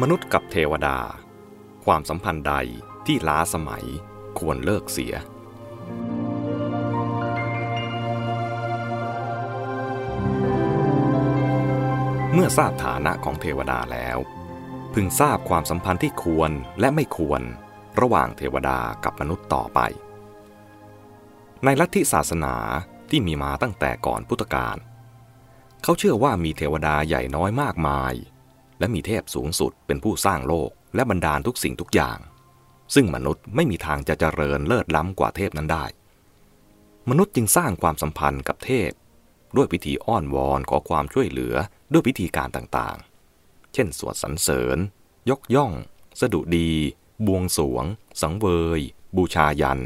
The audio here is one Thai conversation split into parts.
มนุษย์กับเทวดา ความสัมพันธ์ใดที่ล้าสมัยควรเลิกเสีย เมื่อทราบฐานะของเทวดาแล้ว พึงทราบความสัมพันธ์ที่ควรและไม่ควรระหว่างเทวดากับมนุษย์ต่อไป ในลัทธิศาสนาที่มีมาตั้งแต่ก่อนพุทธกาลเขาเชื่อว่ามีเทวดาใหญ่น้อยมากมาย และมีเทพสูงสุดเป็นผู้สร้างโลกและบรรดาลทุกสิ่งทุกอย่าง ซึ่งมนุษย์ไม่มีทางจะเจริญเลิศล้ำกว่าเทพนั้นได้ มนุษย์จึงสร้างความสัมพันธ์กับเทพ ด้วยวิธีอ้อนวอนขอความช่วยเหลือด้วยวิธีการต่างๆ เช่นสวดสรรเสริญ ยกย่อง สดุดี บวงสวง สังเวย บูชายัน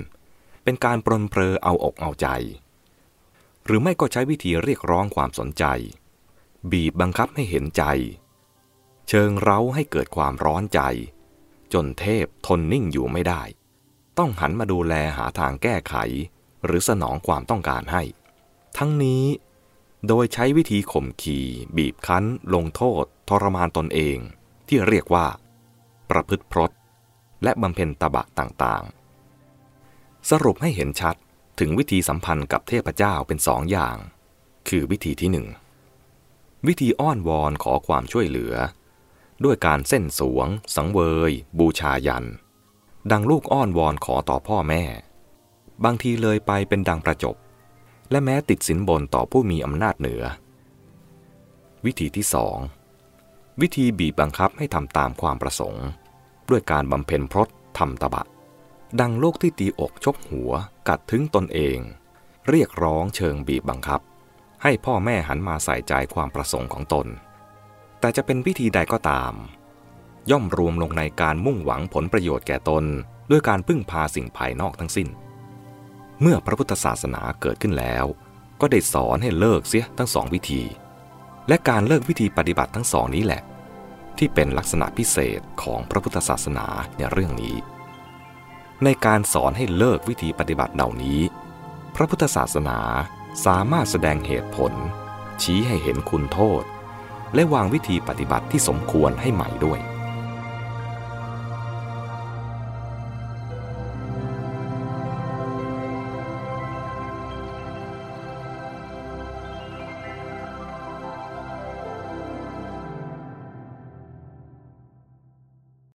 เป็นการปรนเปรอเอาอกเอาใจ หรือไม่ก็ใช้วิธีเรียกร้องความสนใจ บีบบังคับให้เห็นใจ เชิงเร้าให้เกิดความร้อนใจ จนเทพทนนิ่งอยู่ไม่ได้ ต้องหันมาดูแลหาทางแก้ไข หรือสนองความต้องการให้ ทั้งนี้ โดยใช้วิธีข่มขีบีบคั้น ลงโทษ ทรมานตนเอง ที่เรียกว่า ประพฤติพรตและบำเพ็ญตบะต่างๆ สรุปให้เห็นชัดถึงวิธีสัมพันธ์กับเทพเจ้าเป็นสองอย่าง คือวิธีที่หนึ่งวิธีอ้อนวอนขอความช่วยเหลือ ด้วยการเส้นสวง สังเวย บูชายัน ดังลูกอ้อนวอนขอต่อพ่อแม่ บางทีเลยไปเป็นดังประจบ และแม้ติดสินบนต่อผู้มีอำนาจเหนือ วิธีที่สองวิธีบีบบังคับให้ทำตามความประสงค์ ด้วยการบำเพ็ญพรตทำตบะ ดังโลกที่ตีอกชกหัว กัดถึงตนเอง เรียกร้องเชิงบีบบังคับ ให้พ่อแม่หันมาใส่ใจความประสงค์ของตน แต่จะเป็นวิธีใดก็ตาม ย่อมรวมลงในการมุ่งหวังผลประโยชน์แก่ตน ด้วยการพึ่งพาสิ่งภายนอกทั้งสิ้น เมื่อพระพุทธศาสนาเกิดขึ้นแล้ว ก็ได้สอนให้เลิกเสียทั้งสองวิธี และการเลิกวิธีปฏิบัติทั้งสองนี้แหละ ที่เป็นลักษณะพิเศษของพระพุทธศาสนาในเรื่องนี้ ในการสอนให้เลิกวิธีปฏิบัติเหล่านี้ พระพุทธศาสนาสามารถแสดงเหตุผล ชี้ให้เห็นคุณโทษ และวางวิธีปฏิบัติที่สมควรให้ใหม่ด้วย